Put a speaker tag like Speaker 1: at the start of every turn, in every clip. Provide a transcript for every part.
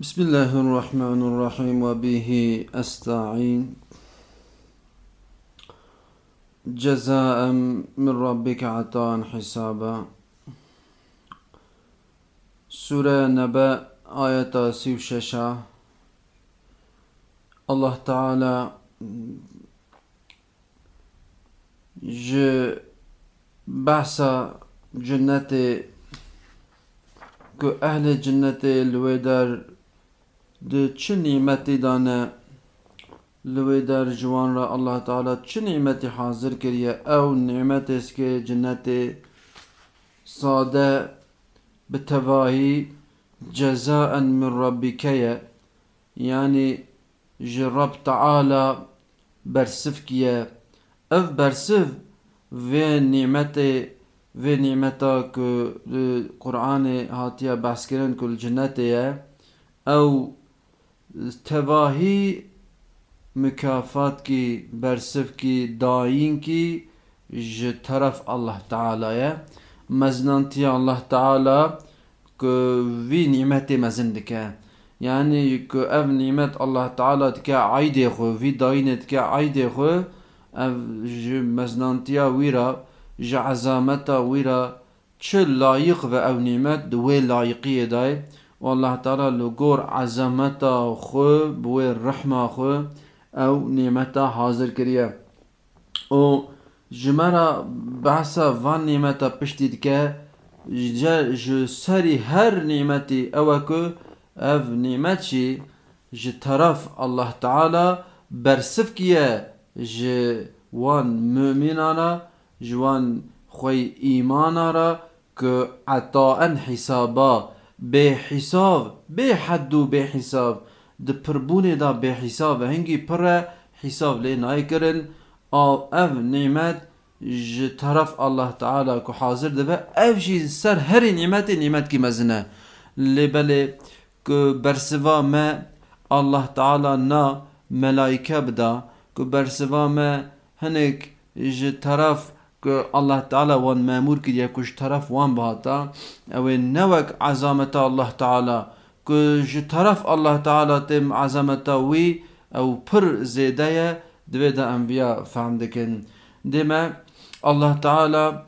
Speaker 1: بسم الله الرحمن الرحيم وبه أستعين. جزاء من ربك عطاء حسابا. سورة نبأ آية سيو ششا الله تعالى ج بحث جنة که أهل جنت الویدر د چه نعمتی دانه؟ لوی در جوان را الله تعالی چه نعمتی حاضر کریه؟ أو نعمت است که جنت ساده به تواهی جزاء من ربکه یعنی جرب تعالی برسف کیه؟ اف برسف و نعمت و نعمتا که قرآن هاتیا بحث کرن کل جنت أو تواهی مكافات کی برسف کی داین کی ج طرف الله تعالى مزنانتي الله تعالى که وی نعمت مزندك يعني که اف نعمت الله تعالى تكا عيد خو في داين تكا عيد خو اف ج مزنانتيا ويرا ج عزامتا ويرا چه لايق و أو نعمت دوي لايقية داي والله تعالى لغور عزامتا خو بوي الرحمة خو أو نعمتا حاضر کریه أو جمرا بحثا وان نعمتا پشتی دکه جو سری هر نعمتی أو که اف نعمتشي ج طرف الله تعالى برسف كيه ج وان مؤمنانا جوان خوي ايمانا را که عطاء حسابا. به حساب به حد و به حساب د پربونه دا به حساب هنگی پر حساب لی نای کرن. او اف نعمت ج طرف الله تعالی کو حاضر ده اف جی سر هر نعمت نعمت کی مزنه که برسوا ما الله تعالی نا ملائکه بدا. که برسوا ما هنک ج طرف که الله تعالی وان مامور کریه کش طرف وان بهاتا أو نوک عظامت الله تعالی که ji taraf Allah Teala têm ezameta wî ew pir zêde ye divê de em viya fehm dikin dême Allah Teala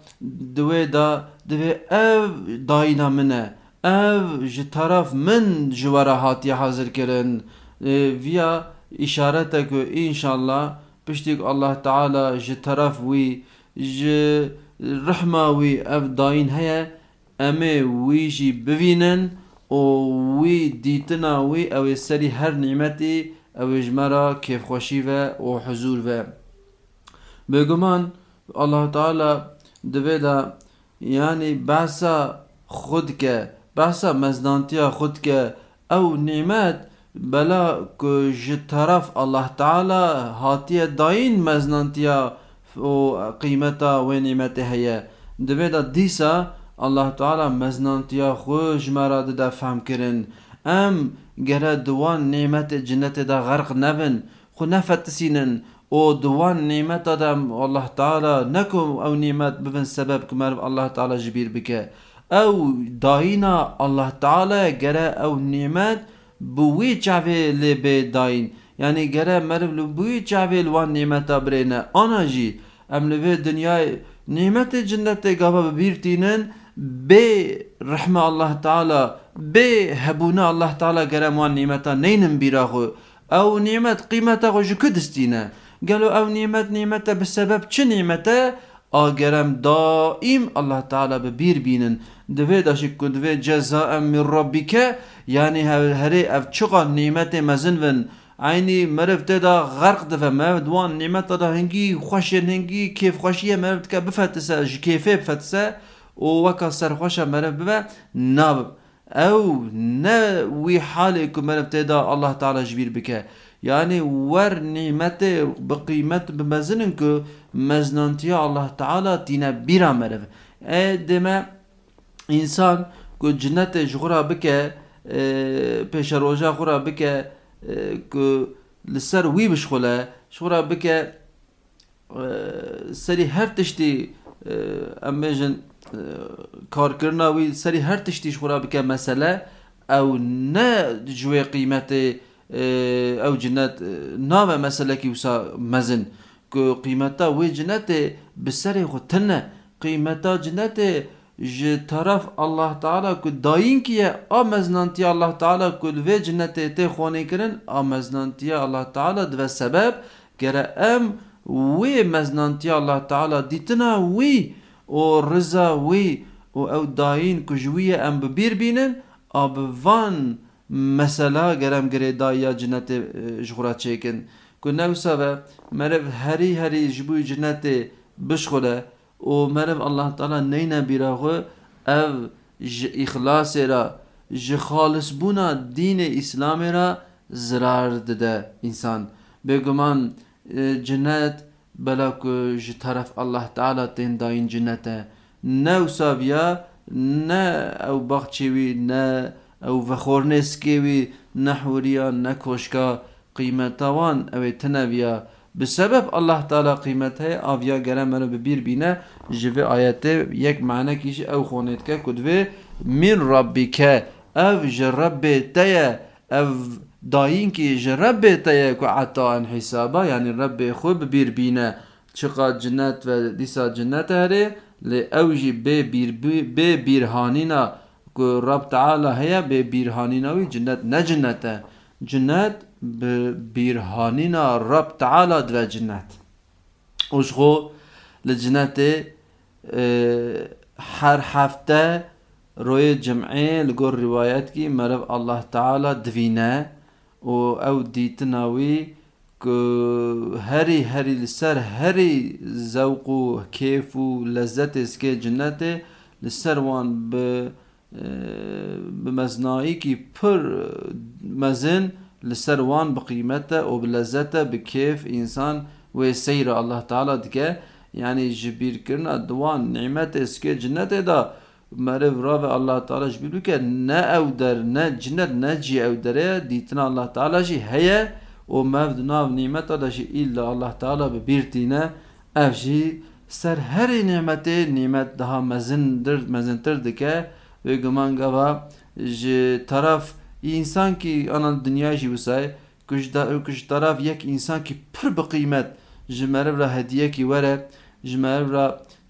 Speaker 1: divê da divê ev dayîna min e ev ji taraf min ji we re hatiye hazir kirin viya îşarete ku înşallah piştî Allah Teala ji taraf wî rihma wî ev dayîn heye em ê wî jî bivînin وی دیتنا وی أو سری هر نعمتی أو جمرا کیف خوشی و و حضور و بگمان الله تعالی دوی دا یعنی بحثا خود که بحثا مزدانتیا خود که أو نعمت بلا که ج طرف الله مزنانتیا و قیمتا و نعمت هیا دوی دا دیسا الله تعالی مزنانتیا خوش مرا دا فهم کرن. ام گره دوان نعمت جنت دا غرق نبن خو نفتسینن. أو دوان نعمت دا الله تعالی نکم أو نعمت ببن سبب کمر الله تعالی جبیر بکه. أو داینا الله تعالی گره أو نعمت یعنی گره مرو بوی چاوه لوان نعمت برینه آنا جی ام لبه دنیای نعمت جنت گابا ببیرتینن بي رحمة الله تعالى بي هبونا الله تعالى قرمان نعمتا نينم بيراغو أو نعمت قيمتا جو كدستينا قالوا أو نعمت نعمتا بسبب چه نعمتا آگرم دائم الله تعالى ببير بينن دوی داشت که دوی جزاء من ربك يعني هري اف چقا نعمت مزن ون عيني مرف دا غرق دفا ما دوان نعمت دا هنگي خوش هنگي كيف خوشيه مرف که بفتسه كيفه بفتسه و وەکە سەرخۆشە مەرە ببە نابم ئەو نەوی حالێک و مەرە تێدا الله تعالی ژبیر بکە یعنی ور نیمەتێ بقیمت بمەزنن ku meznantiya Allah Teala tîne bîra meriv e dême însan ku cinnetê ji xwe re bike pêşeroja xwe که لسر وی بشخوله شورا بکه سری هر تشتی ام بیجن کار کرنا وی سری هر تشتی شورا بکه مسئله او نه جوی قیمت او جنت نام مسئله کی وسا مزن. که قیمتا وی جنت بسری خود تنه. قیمتا جنت ج طرف الله تعالی کو داین کیه آ مزنانتی الله تعالی کو وی جنت ته خونه کرن آ مزنانتی الله تعالی دو سبب گره ام وی مزنانتی الله تعالی دیتنا وی أو رضا وی أو أو داین کو جویه ام ببیر بینن آب وان مثلا گرم گره دایا جنت جغرا چیکن کو نوسا و مرف هری هری جبوی جنت بشخوله و مرف الله تعالی نینا بیراغو او اخلاص را ج خالص بونا دین اسلام را زرار دده انسان. بگمان جنت بلا کو ج طرف الله تعالی تین داین جنته. نوسا بیا نه او بخچوی نه او وخورنسكيوي نحوريا نكوشكا قيمتوان او تنويا بسبب الله تعالى قيمتها آویا گره منو ببیر بینه جوه آیته یک معنی کیش أو خونید که کدوه؟ من که أو جرب تیه أو داین کی جرب تیه که عطا حسابا یعنی رب خوب ببیر بینه. چقا جنت و دیسا جنت هره؟ لی اوجی بی بیر بی بیرهانینا. رب تعالى هي ببرهانيناوي جنت نجنته جنت ببرهانينا رب تعالى دو جنت. وشغو لجنت هر هفته روی جمعه لگور روایت کی مرف الله تعالی دوینه و او دیتناوی که هری هری لسر هری ذوق و کیف و لذت اسکه جنت لسر وان به بمزنایی که پر مزن لسر وان بقیمته و بلذته بکیف انسان و سیر الله تعالی دیگه یعنی جبیر کرنا دوان نعمت اسکه جنت دا. مرف راو الله تعالی جبیر که نه أو در نه جنت نه جی أو دره. دیتنا الله تعالی جی هیا و مفد ناو نعمت دا جی ایلا الله تعالی ببیرتینه اف جی سر هر نعمت نعمت daha mezindir mezintir dike ve guman gava ji taraf ये इंसान की अनल दुनिया जी वसाए कुछ कुछ तरफ यक इंसान की फिर बकीमत जमरव रा हदिया की वरे जमरव रा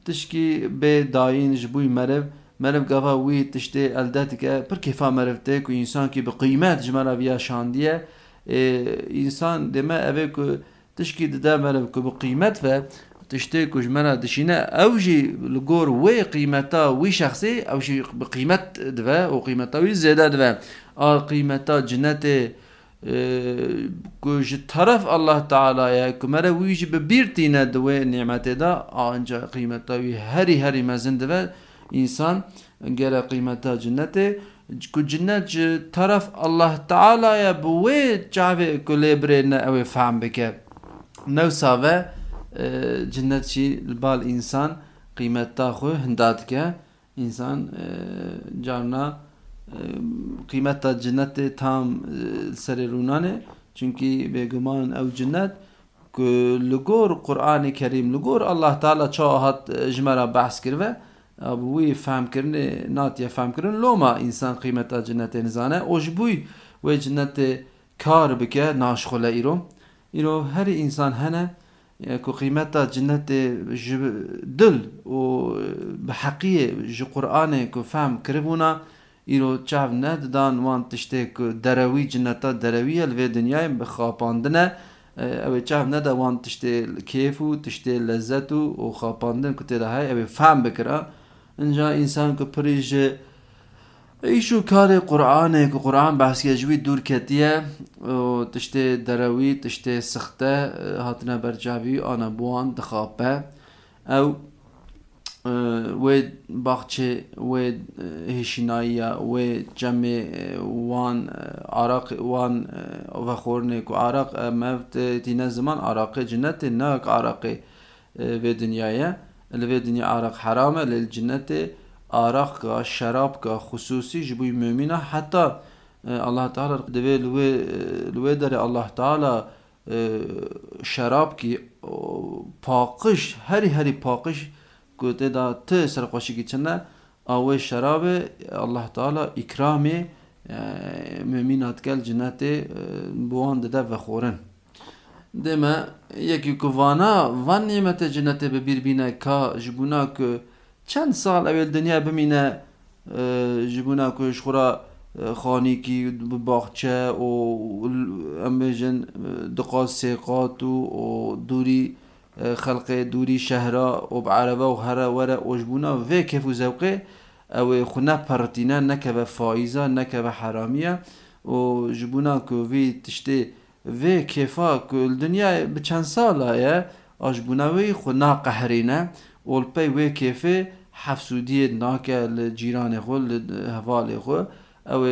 Speaker 1: तशकी बे दाइन जबुई मरव مرف قفا وي تشتي الدتك بر كيفا مرفته كو انسان كي بقيمت جمرا ويا شانديه إيه انسان دما ابي كو تشكي ددا مرف كو بقيمت ف كوج منا دشينا اوجي لجور وي قيمتا وي شخصي أو بقيمت دفا وقيمتا وي زيادة دفا. آه قيمتا جنتي كوج طرف الله تعالى يا كمرا ويجي ببيرتينا دوي نعمتي دا. إنجا قيمتا وي هري هري مزن دفا. إنسان جرى قيمتا جنتي كو جنت طرف الله تعالى يا بوي جاوي كوليبرينا أو فهم بك نو ساوه جنت شي البال انسان قيمت تاخو هندات که انسان جارنا قيمت جنت تام سر رونانه چونكي بگمان أو جنت که لگور قرآن کریم لگور الله تعالی چاهت جمرا بحث کرده ابوی فهم کرنه ناتیا فهم کرن لوما انسان قیمت جنت نزانه اوش بوی و جنت کار بکه ناشخوله ایرو ایرو هر انسان هنه كو قيمتا جنت دل و بحقية جو قرآن كو فهم كربونا ایرو چاو ند دان وان تشته که دروی جنتا دروی الوی دنیای بخاپاندنه او چاو ند وان تشته کیفو تشته لذتو و خاپاندن که تیده های او فهم بکره انجا انسان که پریج ایشو کار قرآنه که قرآن بحث جوی دور کتیه و تشته دروی تشته سخته هاتنا برجاوی آنا بوان دخابه أو و باخچه و هشینایی و جمع وان عراق وان و خورنه که عراق. مفت تینا زمان عراق جنت ناک عراق و دنیای الوی دنیا عراق حرامه للجنت آراق کا شراب کا خصوصی جبوی مؤمنه حتی الله تعالی دوی لوی لوی داره. الله تعالی شراب کی پاقش هری هری پاقش گوته دا ته سرقاشی کی چنه او شراب الله تعالی اکرام مؤمنات کل جنت بوان دده و خورن. دما یکی که وانا وان نعمت جنت ببیر بینه که جبونا که چەند ساڵ ئەوێ دنیا بمینە ژبوونا کوێش خورا خانێکی باخچە و ئەمێژن دقا سێقات و دووری خەلقێ دووری شەهرا و بەعاەوە و هەرە وەرە ئۆشببوونا وێ کف و زەوقێ ئەوێ خونە پەڕتینە نەکە بە فایزان نەکە بە حرامیە و ژبوونا کوڤی تشتێ وێ کێفا دنیا بچەند ساڵایە ئاشببوونەوەی خۆ ناقەهرینە. و الپی وی کیفه حفسودی ناکه لجیران خو لحوال خو او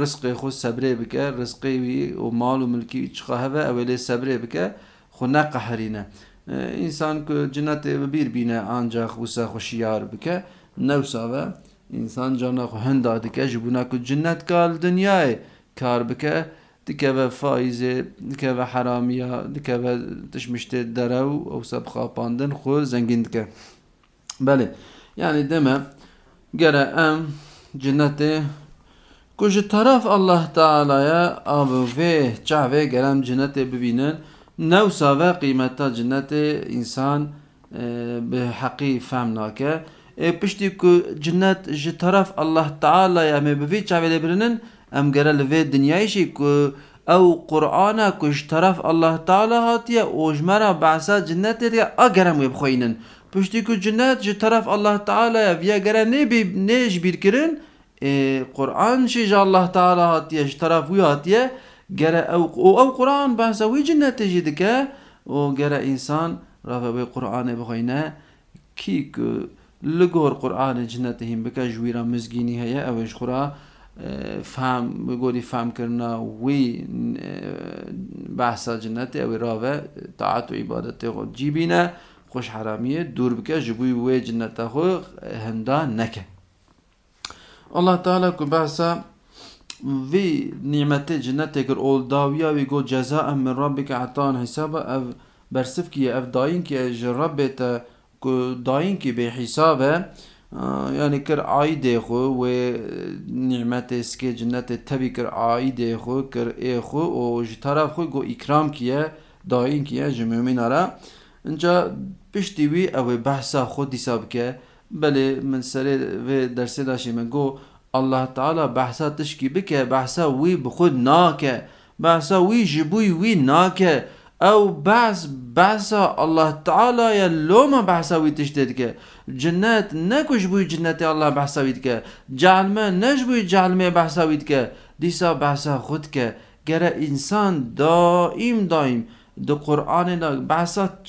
Speaker 1: رزق خو صبره بکه رزقی وی و مال و ملکی چخه او لی صبره بکه خونه قهرینه انسان که جنت بیر بینه آنجا خوصه خوشیار بکه نوساوه انسان جانا خو هندا دکه جبونا که جنت کال دنیای کار بکه دکه و فایزه دکه و حرامیا دکه و تشمشت درو أو سب خاپاندن خو زنگین دکه بله yani deme gere em cenneti kuji taraf Allah Teala'ya abi ve çahve gerem cenneti bibinin nevsa ve kıymetta cenneti insan به حقی فهم ناکه پشتی که جنت جی طرف الله تعالی می بوی چاوی برنن أم گره لوی دنیایشی که أو قرآن کش طرف الله تعالی هاتیه اوجمرا بعثا جنت یا اگرم وی بخوینن پشتی که جنت جی طرف الله تعالی ویا گره نه بی نیش بیر کرن قرآن شی جا الله تعالی هاتیه جی طرف وی هاتیه گره أو أو قرآن بحثا وی جنت جی دکه و گره إنسان رافع وی قرآن بخوینه کی که لگور قرآن جنت هم بکه جویرا مزگینی هیا اوش خورا. فهم بقولي فهم كرنا وي بحثا جنت أو راوه طاعت و عبادت خود جيبينا خوش حرامية دور بك جبوي وي جنت خو هندا نكه الله تعالى كو بحثا في نعمت جنت اگر اول داويا وي گو جزاء من ربك عطان حسابا اف برسف كي اف داين كي جربت داين كي بحسابه يعني كر عايدة خو و نعمت اسكي جنت تبي كر عايدة خو كر اي خو و جطرف خو گو اكرام كيه داين كيه جمعومين ara انجا پشتی وی او بحثا خود حساب که بله من سره و درس داشی من گو الله تعالی بحثا تشکی بکه بحثا وی بخود ناکه بحثا وی جبوی وی ناکه او بعض بعضا الله تعالى يا باسە ئەله ويتش لۆمە جنات نكوش بوي جنات الله جنەتی ويتك جعلما نش بوي جعلما جالمێ ويتك ديسا باسە خودك گر انسان دائم دائم دو قورآانێ دا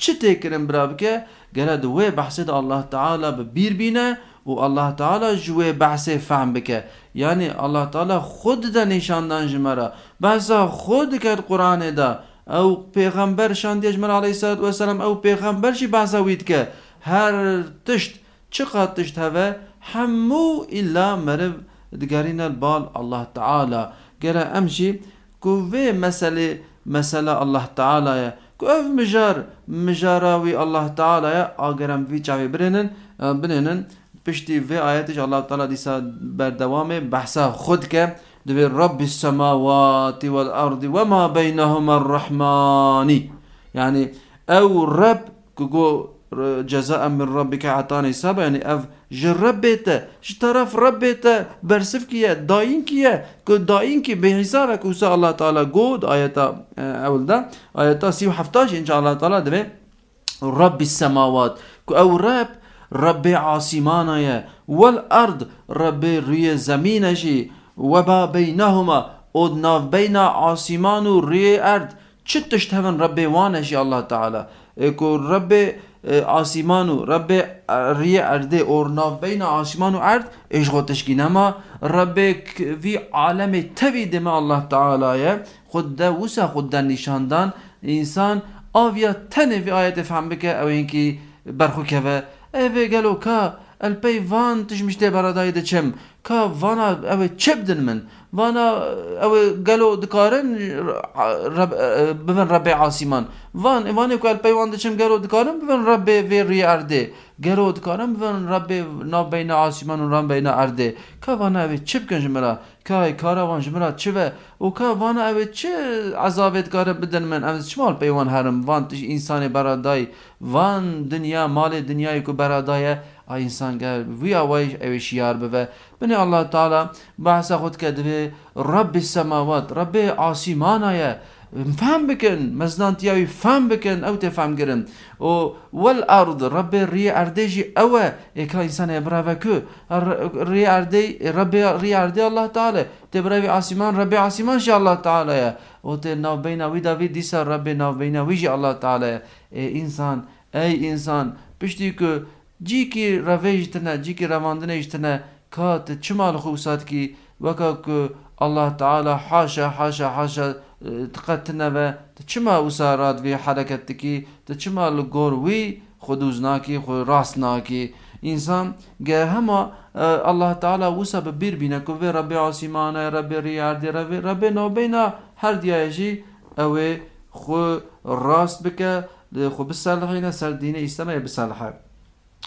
Speaker 1: چ تێکردن تكرم بکە گر دو بەحسێت الله تعالى ببير بينا و الله تعالى جوه بەسێ فهم بك يعني یعنی الله تعالى تعالا خوددا نیشاندان ژمەرە بەسا خۆ قرآن دا. كد قرآن دا أو پیغمبر شان دیجمل علیه الصلاة والسلام أو پیغمبر شی بحثاوید که هر تشت چقدر تشت هوا همو الا مرب دگرین البال الله گره امشي كو في مسألة مسألة الله تعالى كو اف مجار مجاراوي الله تعالى اگرم في چاوي برنن بننن. پشتی في آياتش الله تعالى ديسا بردوامه بحثا خود که دبي رب السماوات والأرض وما بينهما الرحمن. يعني أو رب كو جزاء من ربك عطاني سبا يعني اف جربت طرف ربت برسف كيا داين كيا كو داين كي بحسابك وسا الله تعالى قود آياتا اول ده آياتا سيو حفتاش ان شاء الله تعالى دبي رب السماوات. كو أو رب رب عاصمانا والارض رب ري و با بینهما او ناو بین آسیمان و روی ارد چه تشت هون رب وانش یا الله تعالی؟ اکو رب آسیمان و رب ری ارده او ناو بین آسیمان و ارد اشغو تشکینه ما رب وی عالم توی دمه الله تعالی خود ده وسا خود ده نشاندان انسان آویا تنه وی آیت فهم بکه او اینکی برخو که و ایوه گلو که الپی وان تشمشته برادای چم که وانا ئەوێ چه بدن من؟ وانا ئەوێ گەلۆ دکارن ببن ڕبێ عسیمان وان ئەوانێ که پیوان دەچم گەلۆ دکارن ببن ربه وێ ڕیاردێ گەلۆ دکارن ببن ربه نابینە عسیمان و ڕامبینە ئەردێ کە وانا ئەوێ چ که ژمرا کای کاراوان ژمرا چه و؟ که وانا ئەوێ چه عذابێت کاره بدن من؟ ئەم مال پیوان هرم وان تش ئینسانێ برادای وان دنیا مال دنیای کو برادایه. Ay insan gel via way eviş yar be beni Allah Teala bahsa خود كدوي رب السماوات رب آسمانايا فهم بكن مزنان تياوي فهم بكن أو تفهم گرن و والارض رب ري ارديجي أو اكا انسان يبرا كو ري اردي رب ري اردي الله تعالى تبراوي آسمان رب آسمان شاء الله تعالى يا و ته ناو بينا ويدا وي ديسا رب ناو بينا ويجي الله تعالى اي انسان اي انسان پشتی که Cikî revêjitine cikî revandinêjitine ka te çima li xwe wisatkî weka ku Allah Teala haşa haşa haşa e, diqetine ve te çima wisa radvê hereket dikî te çima li gor wî xwe dûz nakî xwe rast nakî انسان گه هما الله تعالی وسه به بیر بینه کو رب آسمانه رب ریاردی رب رب نوبینا هر دیایجی او خو راست بکه خو بسالحینه سر دین اسلامه بسالحه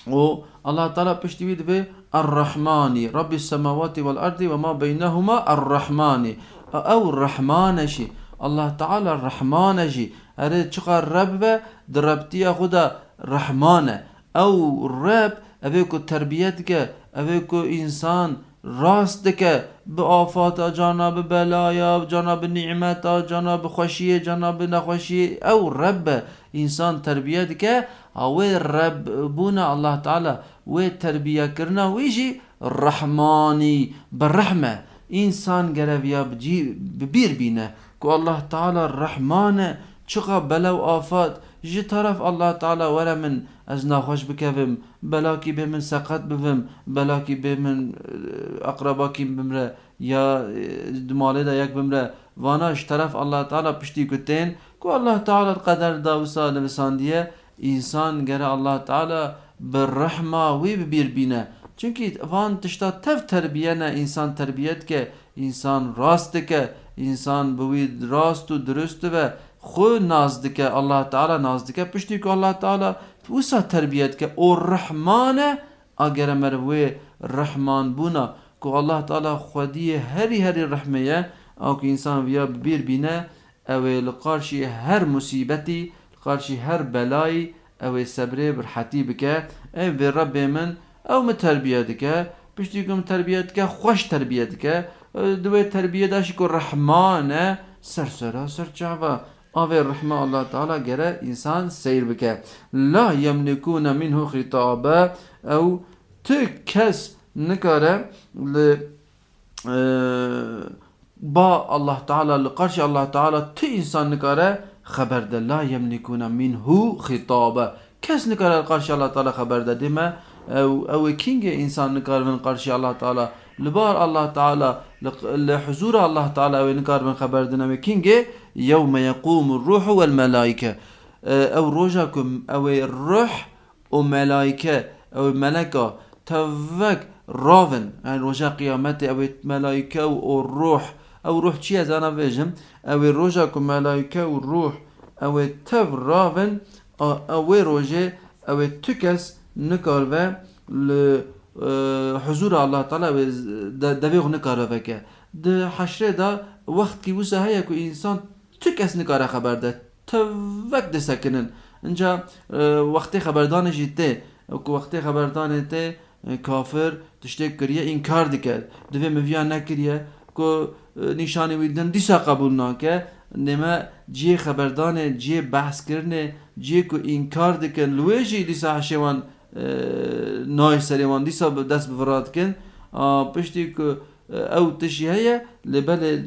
Speaker 1: و الله تعالى بشتويد في الرحمن. رب السماوات والأرض وما بينهما الرحمن. أو الرحمن شي. الله تعالى الرحمن جي أريد چقدر رب دربتي خدا رحمن. أو رب أبيكو تربيتك أبيكو إنسان راستك. بآفات جانب بلايا جانب نعمت جانب خوشی جانب نخوشی أو رب إنسان تربیت أو رب بونا الله تعالى و تربیه کرنا ويجي رحماني بالرحمة. إنسان گرویا ببیر بینه که الله تعالى الرحمن چقا بلو آفات جي طرف الله تعالى ولا من از ناخوش بكفم بلاكي بمن سقط بفم بلاكي بمن اقرباكي بمره يا دماله دا يك بمره. واناش طرف الله تعالى پشتی کتین کو الله تعالى القدر دا وسا نوسان دیه انسان گره الله تعالى بالرحمه وی ببیر بینه چونکی وان تشتا تف تربیه نه انسان تربیت که انسان راست که انسان بوی راست و درست و خو نازدك الله تعالى نازدك پشتی الله تعالى وسا تربيت که أو رحمان اگر مروي رحمان بونا كو الله تعالى خودی هري هري رحمه أو که انسان ويا ببير بينا أو لقارشي هر مصيبتي لقارشي هر بلاي أو صبر برحتي بك اي في رب من أو متربيتك تربیت که خوش تربیت که دوی تربیت داشت که رحمان سر سر سر چاوا آوه رحمه الله تعالى گره انسان سیر بکه لا يملكون منه خطابا أو تكس نكاره ل با الله تعالى لقرش الله تعالى تي انسان نكاره خبر ده لا يملكون منه خطابا كس نكاره قرش الله تعالى خبر ده دمه أو أو كينج انسان نكاره من قرش الله تعالى. لبار الله تعالى لحضور الله تعالى أو نكار من خبر دنا كينج يوم يقوم الروح والملائكة أه، أو روجاكم أو الروح وملائكة أو الملكة تفك رافن يعني رجا قيامته أو ملائكة والروح او روح چی از آن ویجم او روژا که ملائکه و روح او تف راون او روژه او تکس نکار و حضور الله تعالی دویغ نکار وکه د حشره دا وخت کی وسه هيا کو انسان تکس نکاره خبر ده توک د سکنن انجا وقتی خبردان جیته کو وقتی خبردان ته کافر تشته کریه انکار دکد دوی مویا نکریه کو که نشانی ویدن دیسا قبول ناکه نما جی خبردان جی بحث کرنه جی که این کار دکن لویجی دیسا حشوان نای سریوان دیسا دست بفراد کن پشتی که او تشي هي لبل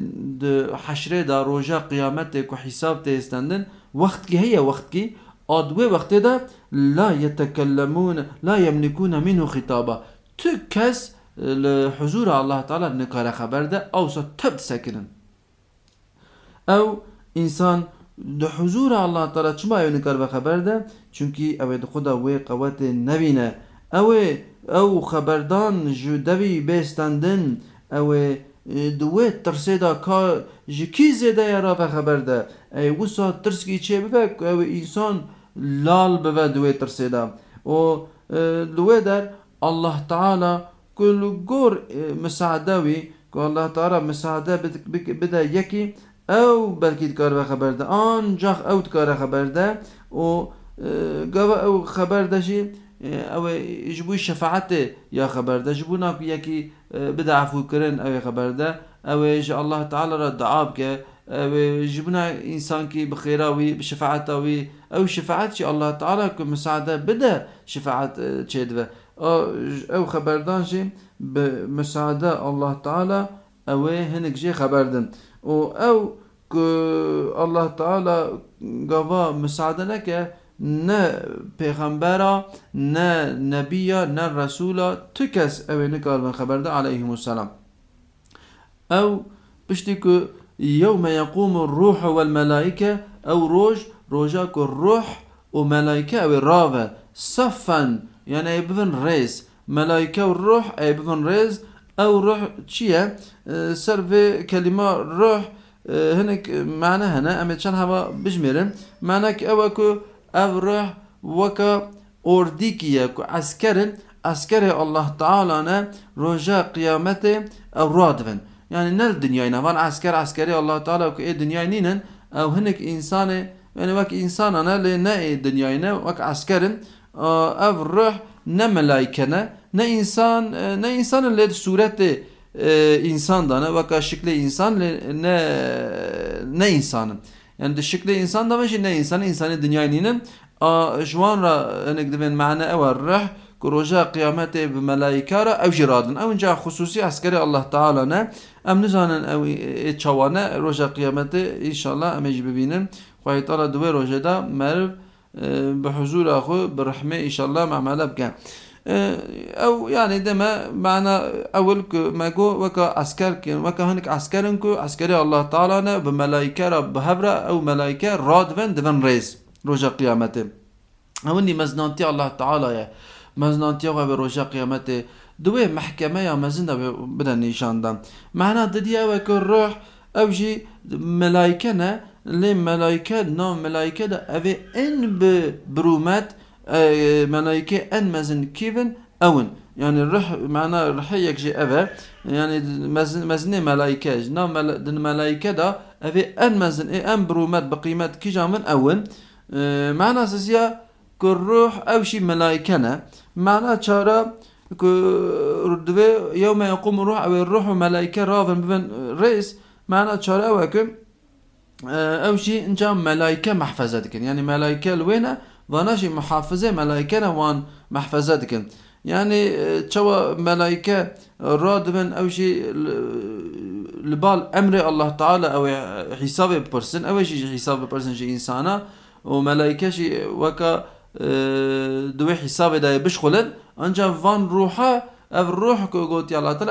Speaker 1: حشره دا روجا قيامتك وحساب تيستندن وقت كي هي وقت كي ادوي وقت دا لا يتكلمون لا يملكون منه خطابا تكس لحضور الله تعالی نکاره خبر ده او سا تبت سکنن او انسان د حضور الله تعالی چما یو نکار خبر ده؟ چونکی او د خدا وی قوت نوینه او او خبردان جو دوی بستندن او دوی ترسی دا کار جکی زیده یا را خبر ده؟ ای وسا ترس کی چه بفک او انسان لال بفه دوی ترسی دا و دوی در الله تعالی كل جور آه، مساعداوي كو الله تعالى مساعدا بدا يكي أو بلكي تكار خبر ده. آن جاخ أو تكار خبر ده و آه، قوا أو خبر ده شي آه، أو يجبو شفاعته يا خبر ده. جبونا يكي بدا عفو كرن أو خبر ده. أو إيش الله تعالى رد عابك أو جبنا إنسان كي بخيراوي بشفاعته وي أو شفاعت شي الله تعالى كمساعدة بدا شفاعت تشيدوه أو خبردان جي بمساعدة الله تعالى أو هنك جي خبردن أو أو الله تعالى قوا مساعدة لك نا پیغمبرا نا نبیا نا رسولا تو کس أو نکار من خبر ده علیهم السلام أو پشتی يوم يقوم الروح والملائكة أو روج روجاك الروح وملائكة أو الراوة صفاً يعني ايبذن ريز. ملايكة والروح ايبذن ريز. أو روح تشيا أه، سرفي كلمة روح. أه، هناك معنى هنا. أما تشان هوا بجميرا معنى اوكو أو روح وكا أورديكي اكو عسكر عسكر الله تعالى نا رجا قيامته أو رادفن يعني نال دنيا نا. فان عسكر عسكر الله تعالى اكو أي دنيا نينن. أو هناك انسان يعني وك انسان انا لنا أي دنيا نا. وك عسكرن ye ku eskerin eskerê Allah Teala ne roja qiyamete ew radivin yani nel dünyayı van asker askeri Allah Teala ku e dünyayı ninin ev hinek insanı yani vak insana ne le ne e dünyayı ne vak askerin ev ruh ne melaikene ne insan ne insanın le sureti insan da ne vaka şekli insan ne ne insanın yani de şekli insan da ne insan insanı dünyayı ninin جوان را انك دبن معنى أو الرح كروجا قيامته بملائكة را أو جرادن أو انجا خصوصي عسكري الله تعالى نه ام نزانن أو چوانه روجا قيامته ان شاء الله ام ببینن خواهي تعالى دوي روجا دا مرف بحضور آخو برحمة إن شاء الله معمله بكن أو يعني دما معنى أول ما جو وكا عسكر كن وكا هنك عسكرن كو عسكري الله تعالى بملائكة را بهبره أو ملائكة رادفن دفن ريز روجا قيامته. هوني مزنانتي الله تعالى يا مزنانتي و روجا قيامته. دوی محکمه یا مزنده بدن نشاندن معنا ددیه و که روح أو جی لي ملايكة نو ملايكة دا أفي إن برومات ملايكة أن مازن كيفن أون يعني الرح معنا رحيك جي أفا يعني مزن مزن ملايكة نو مل دن ملايكة دا أفي أن مزن اي أن برومات بقيمات كي جامن أون معنا سيسيا كروح أو شي ملايكة نا معنا تشارا يوم يقوم الروح أو الروح ملايكة رافن بفن رئيس معنا تشارا وكم مەلایکە ڕاون ببن ڕێز مانە چارەوەکەم ئەوشی اینجا مەلایکە مححفەزە دکن ینی مەلایکە لێنە واناشی محافزێ مەلایکەنە وان مححفەزە دکن yani çawa melaike ra dibin ew jî li bal emrê Allah Teala ew hîsabê bipirsin ew jî hîsab bipirsin ji insana û melaike jî weka دوێ حیسابێ دای بشخولن ئەنج van ڕوحە ئەv ڕۆح گوتیاڵاتە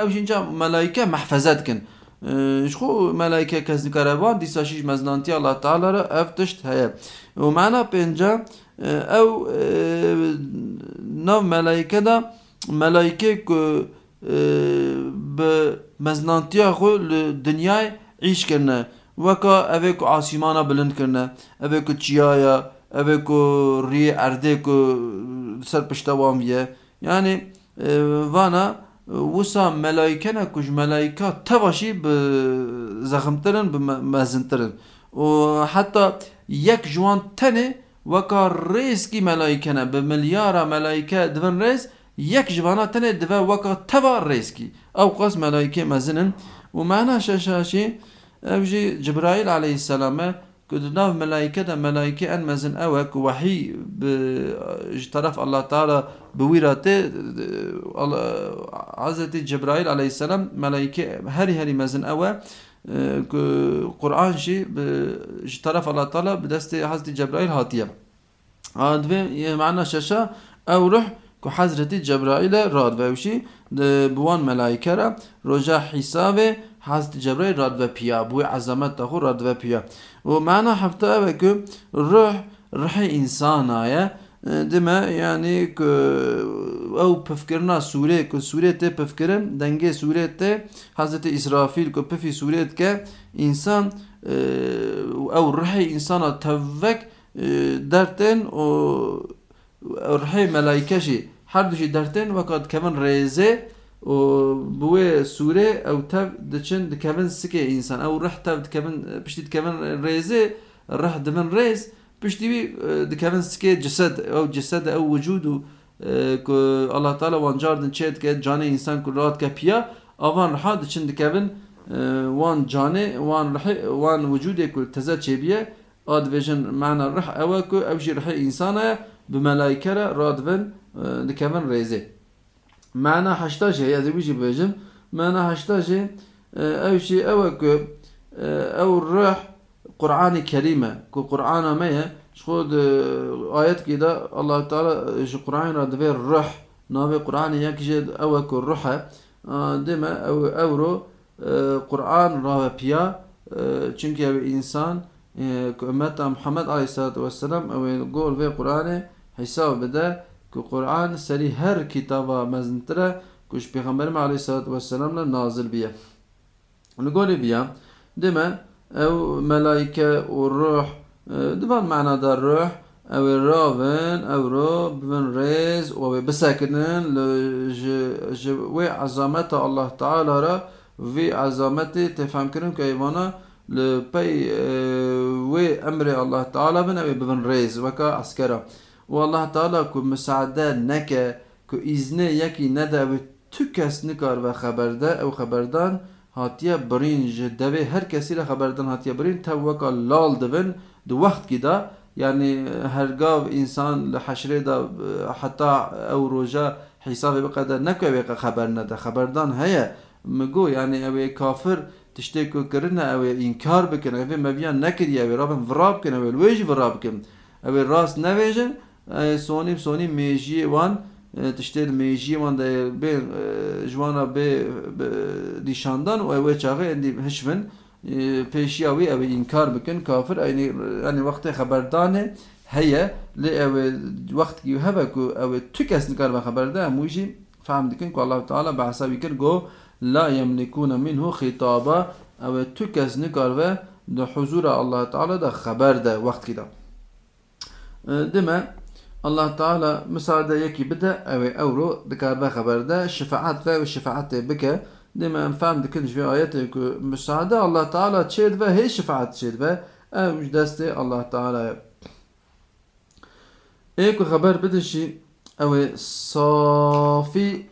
Speaker 1: کن خۆ مەلایکە کەس کارەوان دیساشیش مەزنانتی الله تاالەرە ئەف تشت هەیە ومانە پێنج ئەو ناو مەلایکەدا مەلایکێ بە مەزنانتیا خۆ لە دنیای عیشکردە وەکە ئەوێ و ئاسیمانە بلندکردە ئەوێ و چیایە ئەوێ و ڕێ ئەردێ و سەر پشتەوام ویە یعنی وسا ملائكه كوج کوج ملائكه تباشي بزخمترن بمزنترن وحتى مزنترن أو حتى يك جوان تنه وكار ريس كي ملائكه بمليارة ب مليار ملائكه دون ريس يك جوان تنه دو وكا تبا ريس كي أو قص ملائكه مزنن ومعنى شاشاشي ابجي جبرايل عليه السلام كدناف ملائكة ملائكة أن مزن أوك وحي بطرف الله تعالى بويراته حضرت جبرائيل عليه السلام ملائكة هري هري مزن أوى قرآن شي بطرف الله تعالى بدست حضرت جبرائيل هاتية. هذا معنى شاشة أو روح حضرت جبرائیل راد وشی بوان ملائکه را رجا حساب حضرت جبرائیل راد و پیا بوی عظمت تخو راد و پیا و معنا هفته و که روح روح انسان آیا دما يعني ك أو بفكرنا سورة ك سورة ته بفكرن دنگه سورة ته حضرت إسرافيل ك بفي سورة ك إنسان أو رحي إنسان تفك درتن و رحي ملايكشي هر دوشي درتن وقت كمان ريزه بوێ سوورێ ئەو تەب دەچن دکەبن سکێ ئینسان. ئەو ڕح تەب دکەبن پشتی دکەبن ڕێزێ ڕح دمن ڕێز پشتیوی دکەبن سکێ جسد. ئەو جسد ئەو وجود و الله تعالی وانجاردن چێت کە جانێ ئینسان کوڕات کە پیا ئەوان ڕحا دچن دکەبن وان جانێ وان وان وجودێک و تەزە چێبیە. ئادێژن معنە ڕح ئەوە کو ئەوژی ڕحی ئینسانە بمەلایکەرە ڕادبن دکەبن ڕێزێ. معنى حشتاجه يعني بيجي بيجم معنى حشتاجه أو شيء أو أو الروح قرآن كريمة كو قرآن ما شخود آيات كده الله تعالى شو قرآن راد في الروح نابي قرآن يكجد أو كو الروح دما أو اورو قرآن راه بيا چونك أو انسان امت محمد عليه في قرآن سری هر کتابا مزنتره کش پیغمبر علیه الصلاة والسلام نازل بیه. نقول بیا دما أو ملائكة والروح دبان معنى دا الروح أو الراون أو رو بن ريز و بسكنن لج وي عظمت الله تعالى را في عظمت تفهم كرن كيوانا لبي وي أمر الله تعالى بن أو بن ريز وكا عسكرا والله تعالی کو مساعده نکه کو ایزنه یکی نده و تو کس نکار و خبرده أو خبردان هاتیه برین جدوه هر کسی را خبردان هاتیه برین تا لال دوین دو وقت کی دا. یعنی هرگاه انسان لحشره دا حتی أو روژه حساب بقدر نکه وکا خبر نده. خبردان هیا مگو یعنی أو کافر تشتی کو کرنه أو انکار بکنه. أو مبیان نکردی أو رابن وراب کنه أو الویج وراب کنه أو راست نویجن سونی سونی میجی وان تشتیل میجی وان ده به جوانا به دیشاندن و اوه چاقه اندی هشون پیشی اوی اوی انکار بکن کافر اینی یعنی وقت خبردانه هيا لی اوه وقت کی هبه کو اوه تو کس نکار و خبرده موجی فهم که الله تعالی بحثا بکر گو لا يملكون منه خطابا اوه تو کس نکار و ده حضور الله تعالی ده خبر ده وقت کی ده دمه الله تعالى مساعدة يكي بدا أو أورو دكار با خبر ده شفاعت و شفاعت بك. دما فهم دكنش في آيات مساعدة. الله تعالى تشيد و هي شفاعت تشيد و أو مش دست الله تعالى. إيكو خبر بدشي أو صافي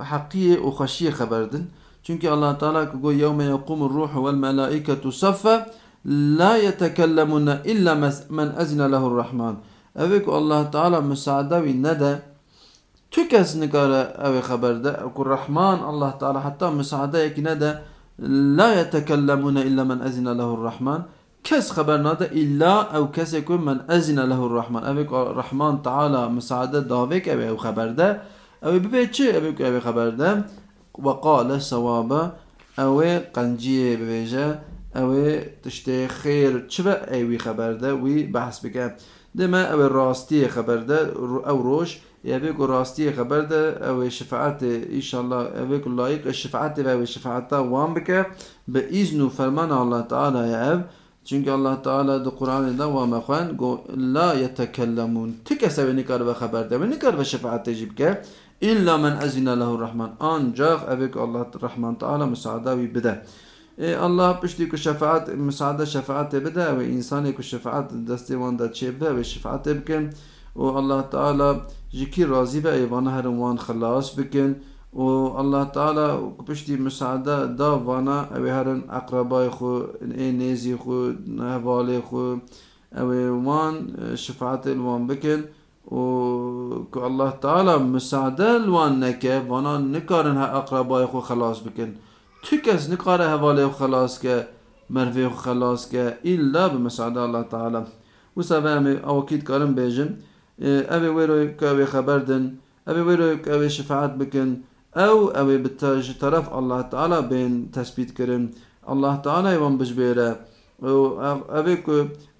Speaker 1: حقية وخشية خبر دن. چونك الله تعالى يقول يوم يقوم الروح والملائكة صفا لا يتكلمون إلا من أذن له الرحمن. اوه الله تعالى مساعده وي نده تو کس نکاره اوه خبرده اكو الرحمن الله تعالى حتى مساعده يكي نده لا يتكلمون إلا من أذن له الرحمن كس خبر ناده إلا أو كس يكون من أذن له الرحمن أبيك الرحمن تعالى مساعدة داويك أبي أو خبر ده أبي ببيت چه أبيك أبي خبر ده وقال صوابا أو قنجي ببيجه أو تشتي خير چبا أوي خبر ده وي بحث بك دما أو راستي خبر ده أو روش يبي كو راستي خبر ده أو شفاعات ان شاء الله يبي كو لايق الشفاعات أو شفاعات وان بك باذن فرمان الله تعالى يا اب چونك الله تعالى ده قران ده وما خوان لا يتكلمون تك سبني كار خبر ده بني كار شفاعات إلا من أذن له الرحمن. انجاق ابيك الله الرحمن تعالى مساعده بده. E, Allah pişti ku şefaat müsaade şefaat bide ve insanı ku şefaat desti vanda çebe ve şefaat bikin. و الله تعالى جكي راضي ve eyvana her wan خلاص bikin. و الله تعالى پشتی مساعده دا وأنا أو هرن اقربای خو نيزي خو هوالي خو أو وان شفاعت الوان بكن و الله تعالى مساعده الوان نكه وأنا نكارن ها اقربای خو خلاص بكن کس نکاره هوالي خو خلاص که مروي خو خلاص که إلا بمساعده الله تعالى و سبب أو أكيد كارن بيجن اوه ويرو كاوي خبردن اوه ويرو كاوي شفاعت بكن أو أو بتاج طرف الله تعالى بين تثبيت كرن الله تعالى يوم بجبيره اوه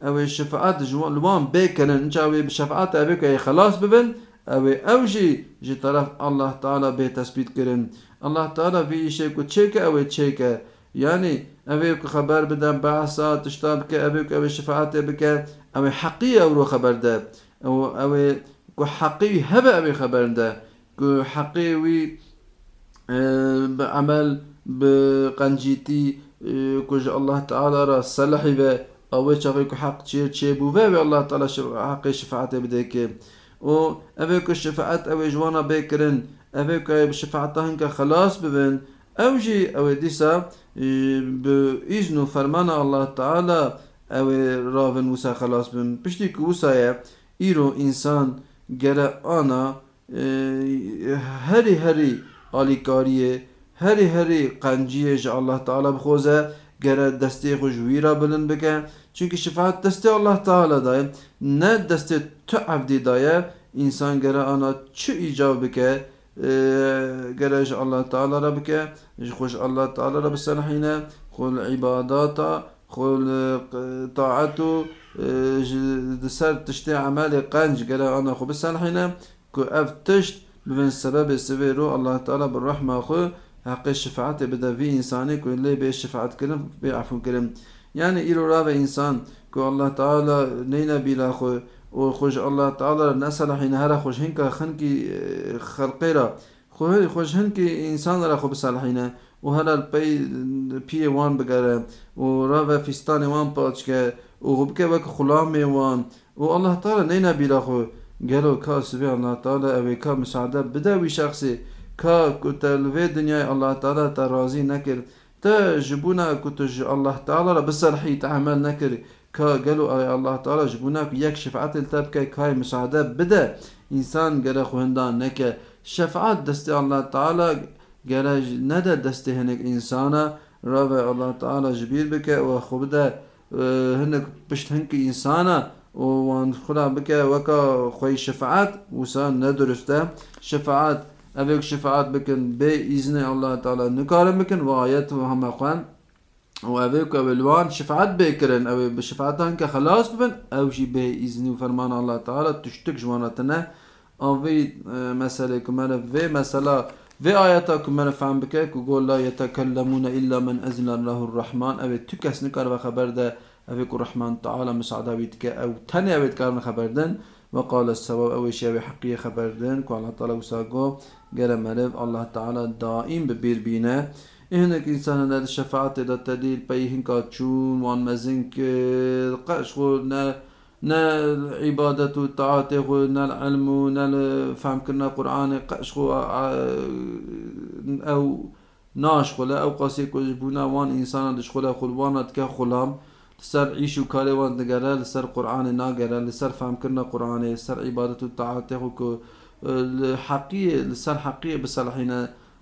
Speaker 1: أو الشفاعات جوان لوان بيكرن انجاوي بشفاعات اوه اي خلاص ببن أو اوجي جي طرف الله تعالى بي تثبيت كرن الله تعالى في شيء كو تشيك أو تشيك يعني اوه خبر بدن بحثا تشتاب بك اوه أو الشفاعات بك أو حقيقة أو خبر ده أو أو كو حقيقي هبه أو خبر ده كو حقيقي بعمل بقنجيتي كوج الله تعالى را صلحي و أو چاقي كو حق چي چي بو و الله تعالى حق شفاعت بدك و اوه كو شفاعت أو جوانا بكرن اوه كو شفاعت هنك خلاص ببن أو جي أو ديسا بإذن فرمان الله تعالى أو راون وسا خلاص بن پشتی که وسایه ایرو انسان گره آنا هری هری آلیکاریه هری هری قنجیه الله تعالی بخوزه گره دسته خوش ویرا بلند بکن. چونکه شفاعت دسته الله تعالی دایه نه دسته تو عبدی دایه انسان گره آنا چه ایجاب بکه گره جا الله تعالی را بکه خوش الله تعالی را بسنحینه خل عباداتا خل طاعتو سر تشتي عمل قنج گره آنا خو بسنحینه که اف تشت ببن سبب سويرو الله تعالى بالرحمة خو حق الشفاعت بدا في إنساني كو اللي بي الشفاعت كرم بي عفو Yani ilora ve insan ku Allah Teala neyne bila xo o xoş Allah Teala ne salahin hera xoş hinka xinki xalqira خو خوش هن کی انسان را خو بصالحینه او هر پی پی وان بګره او را و فستان وان کے او غب کے وک خلام وان او الله تعالی نه نه بلا خو ګلو کا سبحان الله تعالی او کا مساعده بده وی شخص کا کو تلوی دنیا الله تعالی ترازی نکرد نکر تا جبونا کت الله بصرحی تعمل نکر کا گلو اوی الله تعالی جبونا یک شفاعت التب که کای مساعده بده انسان گره خوهندان نکه شفاعت دست الله تعالی گره نده دست هنک انسانا را الله تعالی جبیر بکه و خوب ده هنک پشت هنک انسانا وان خدا بك وكا خوي شفاعات وسان ندرسته شفاعات أبيك شفاعات بكن بإذن الله تعالى نكارم بكن وآيات وهم أخوان وأبيك بالوان شفاعات بكرن أو بشفاعتان كخلاص ببن أو شي بإذن وفرمان الله تعالى تشتك جوانتنا أو في مسألة كمان في مسألة في آياتا كمان فهم بك كقول لا يتكلمون إلا من أذن له الرحمن أو تكس نكار وخبر ده أفيك الرحمن تعالى مساعدة بيتك أو تاني أبيت كارن خبردن وقال السبب أو شيء حقيقة خبردن كو الله تعالى وساقو قال ملف الله تعالى دائم ببير بينا. هناك إنسان هذا الشفاعة دا تديل بيهن كاتشون وان مزنك قشغو نا نا عبادة الطاعة خو نا العلم نا فهم كنا قرآن قشغو أو ناش خلا أو قاسي كوجبونا وان إنسان دشخلا خلوانا تكا خلام. سر عيش وكالي وان دقرا لسر قرآن ناقرا لسر فهم كرنا قرآن لسر عبادة الطاعات يخوكو الحقية لسر حقية بصلاحينا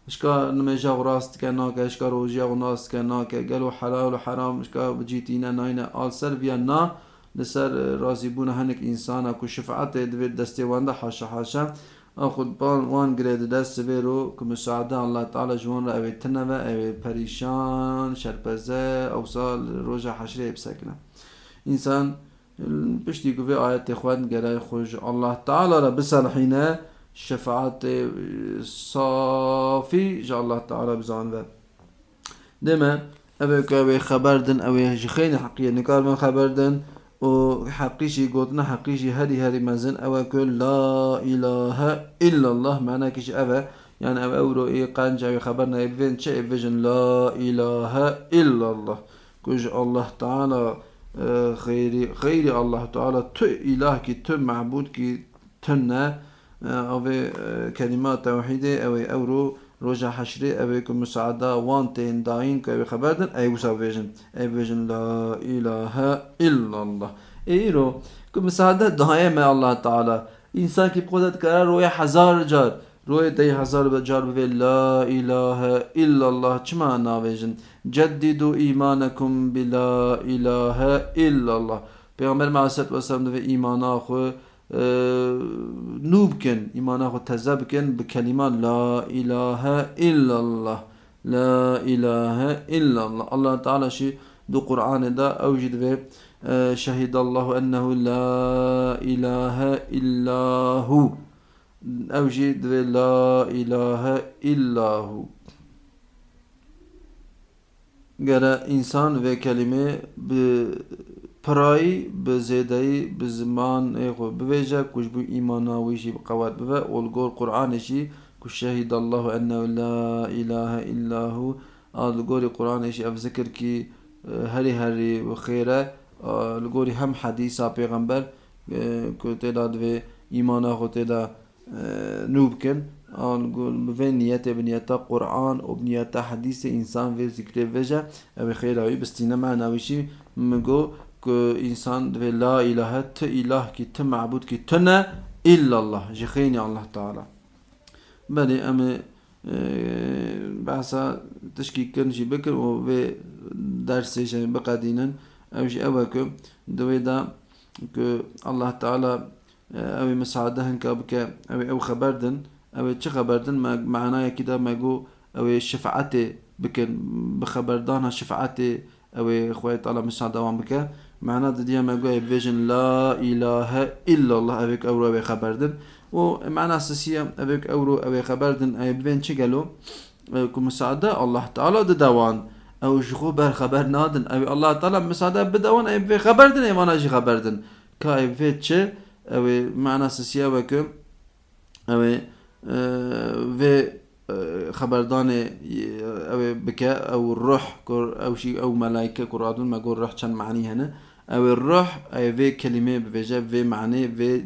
Speaker 1: اشكا نمجا وراست كناكا اشكا روجيا وناس كناكا قالوا حلال وحرام اشكا بجيتينا ناينا آل سر فينا لسر رازيبونا هنك انسانا كو شفاعت دويت دستي حاشا حاشا. اخد بان وان گرید دست سویرو که مساعده الله تعالی جوان را اوی تنوه اوی پریشان شرپزه أو سال روژا حشرة بسکنه إنسان پشتی که آیت خوان گره خوش. الله تعالی را بسرحینه شفاعت صافی جا الله تعالی بزانه دمه اوی که اوی خبردن اوی جخین حقیه. نکار من خبردن وحقيشي قوتنا حقيشي هري هري مزن أو كل لا إله إلا الله معناه كيش أبا يعني أو أورو إيه قانجا خبرنا إبفين شيء فيجن لا إله إلا الله؟ كوج الله تعالى خيري خيري الله تعالى تو إله كي تو معبود كي تنا أو كلمات توحيدة أو أورو روجا حشري أبيكم مساعدة وانتين داين كأبي خبردن أي وسا فيجن أي فيجن لا إله إلا الله إيرو كم مساعدة مع الله تعالى إنسان كي بقدرت كرار روية حزار جار. روية دي حزار بجار بفي لا إله إلا الله چما ناويجن جددوا إيمانكم بلا إله إلا الله پیغمبر معصد و سلم دفع ایمانا خو نوب كن إيمانا خو تزب كن بكلمة لا إله إلا الله لا إله إلا الله الله تعالى شي دو قرآن دا أوجد في شهد الله أنه لا إله إلا هو أوجد في لا إله إلا هو گره انسان کلمه به پرایی به زمان ایخو بویجه کش بو ایمانا ویشی بقوات بوه. اولگور قرآنشی کش شهید الله انه لا اله الا هو. الگوری قرآنشی اف ذکر کی هری هری و خیره. الگوری هم حدیثا پیغمبر که تیدا دوی ایمانا خو تیدا نوب کن نقول نيته بنيته قرآن وبنيته حديث إنسان في ذكر وجه أو خير أوي بستينا معنا وشي که انسان دوی لا اله ت اله کی ت معبود کی تنا الا الله جخيني الله تعالى بلي ام بحثا تشكي كنشي بكر و في درس شيء بقدينا أو شي اوكو دوي دا الله تعالى أو مساعدهن كابك أو أو خبردن أو چه خبردن معناه كده مگو أو شفاعت بكن بخبردانها شفاعت أو خوي تعالى مساعدة وان بك معناه دي مگو فيجن لا اله الا الله اوك اورو أو خبردن و معناه اساسية اوك اورو أو خبردن اي بين چه قالو كم مساعدة الله تعالى دوان. أو شخو بر خبر نادن. أو الله تعالى مساعدة بدوان اي في خبردن اي وأنا جي خبردن كا اي في چه؟ أو معناه اساسية وكو أو في خبردان أو بكا أو الروح أو شيء أو ملائكة قرآن ما قول روح كان معني هنا أو الروح أي في كلمة بفجا في معنى في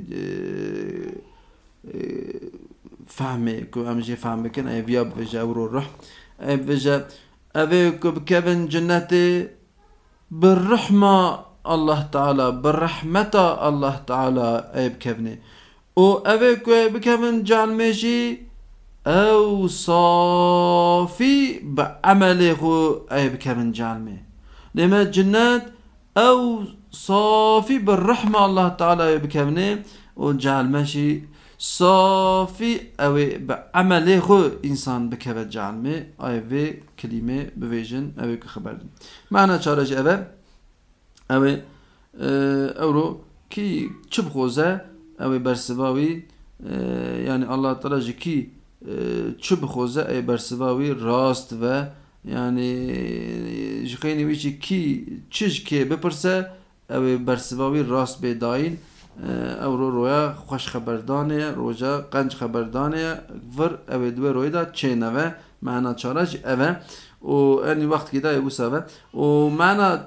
Speaker 1: فهمي كو امجي فهمي كن أي فيا بفجا أو الروح. أي بفجا أو بكفن جنتي بالرحمة الله تعالى بالرحمة الله تعالى أي بكفني و اوه که بکمن جالمشی أو صافي بعمل خو أي بكمن جالمه لما جنات أو صافي بالرحمة الله تعالى بكمنه وجعل ماشي صافي أو بعمل خو إنسان بكبه جعلمة اي في كلمة بفيجن أو كخبر معنى چارج أو أو أورو كي چب خوزة أو برسواوی yani Allah Teala ki çu bixoze ey bersivavî rast ve yani ji xênî wî jî kî çi أو برسباوی راست به داین أو رو رویا خوش خبردانه روجا قنج خبردانه ور أو دو روی دا چه نوه معنا چارج اوه أو این وقت که دای بوسا و معنا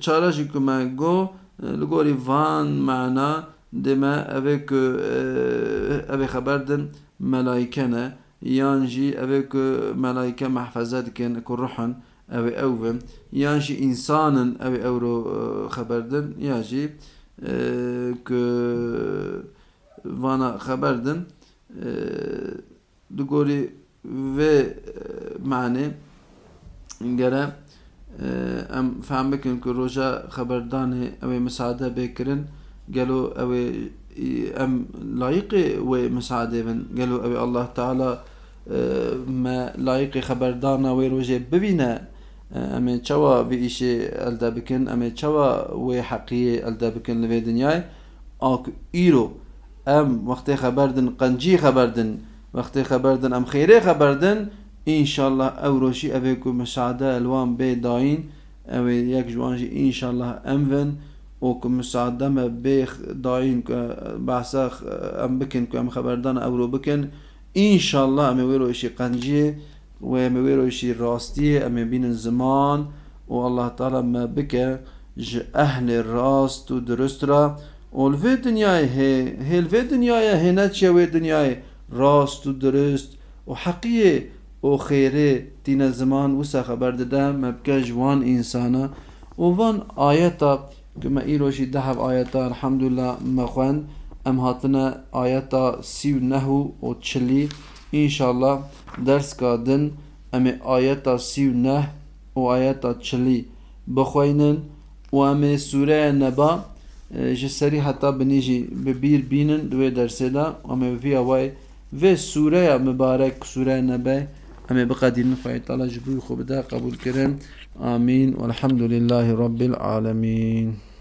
Speaker 1: چارج که من گو لگوری وان معنا دیمه اوه که اوه خبر دن ملائکه نه یانجی اوه که ملائکه محفظه دکن که روحن كروحن أو أوفن يانجي إنسانا أو أورو خبردن يانجي ك وأنا خبردن دقولي و معنى گره ام فهم بکن که روژا خبردان أو مساعده بکرن قالوا أوي أم لايق ومساعدة من قالوا أوي الله تعالى ما لايق خبردارنا ويروجي ببينا أمي تشوا بإشي ألدا بكن أمي تشوا وحقية ألدا بكن لفي دنياي آك إيرو أم وقت خبردن قنجي خبردن وقت خبردن أم خيري خبردن إن شاء الله أو روشي أبيكو مساعدة ألوان بي داين أو يك جوانجي إن شاء الله أمفن وكم مساعدة ما بيخ داين بحثا ام بكن كم خبردان اورو بكن ان شاء الله ام قنجي وام ويرو اشي راستي ام بين الزمان والله تعالى ما بك اهل الراست ودرست را والفي دنياي هي هي الفي هي نتشي وي دنياي راست ودرست وحقيقي وخيري دين الزمان وسا خبر دادا ما بك جوان انسانا وفان آياتا كما إيروشي دهب آياتا الحمد لله مخوان أم هاتنا آياتا سيو نهو و الله درس كادن أم آياتا سيو نه و آياتا تشلي بخوينن و أم سورة نبا جسري حتى بنيجي ببير بينن دوي درسه دا أم في هواي في سورة مبارك سورة نبا همه بقدر نفعي تعالى جبريل خبدا قبول كرن آمين والحمد لله رب العالمين